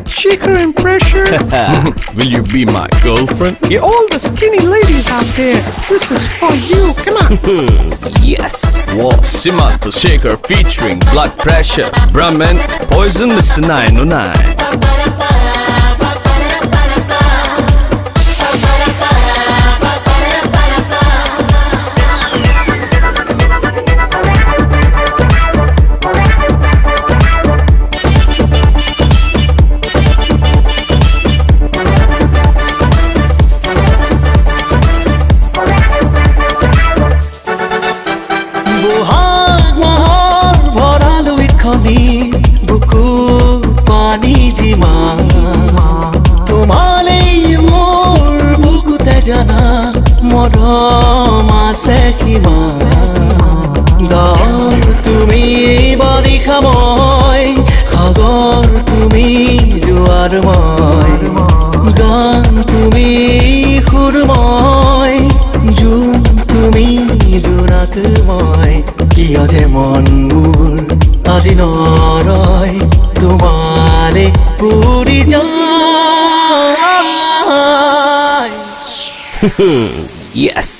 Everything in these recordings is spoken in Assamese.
Shaker and pressure. Will you be my girlfriend? Yeah, all the skinny ladies out there, this is for you. Come on. Yes. Wow, Simantha Shaker featuring Blood Pressure, Brahman, Poison Mr. 909. ইখনি বুকু পানী জিমা। তোমালেই মোৰ বুকুতে জানা মৰম আছে কিমান গাঁৱৰ তুমি বাৰিষা মই সাগৰ তুমি জোৱাৰ মই। গান তুমি সুৰ মই জোন তুমি জোনাক মই। কিয় যে মন মোৰ নৰয় তোমালে পুৰি যায় Yes.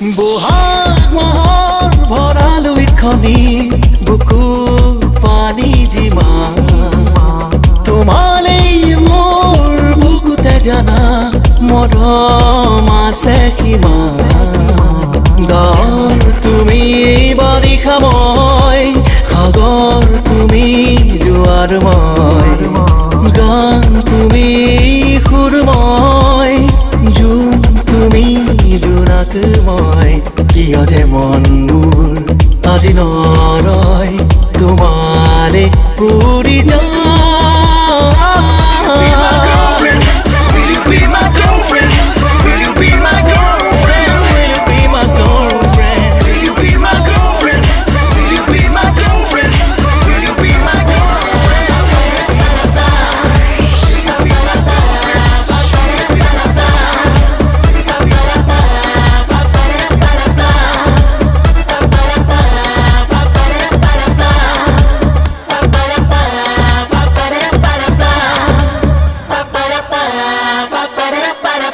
বহাগ মাহৰ ভৰালো ইখনি বুকু পানী জিমা তোমালেই মোৰ বুকুতে জানা মৰম আছে কিমান গাঁৱৰ তুমি বাৰিষা মই সাগৰ তুমি জোৱাৰ মই গান তুমি সুৰ মই জোনাক মই কিয় যে মন মোৰ আজি নৰয় যায়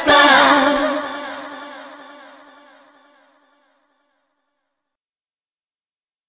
Papa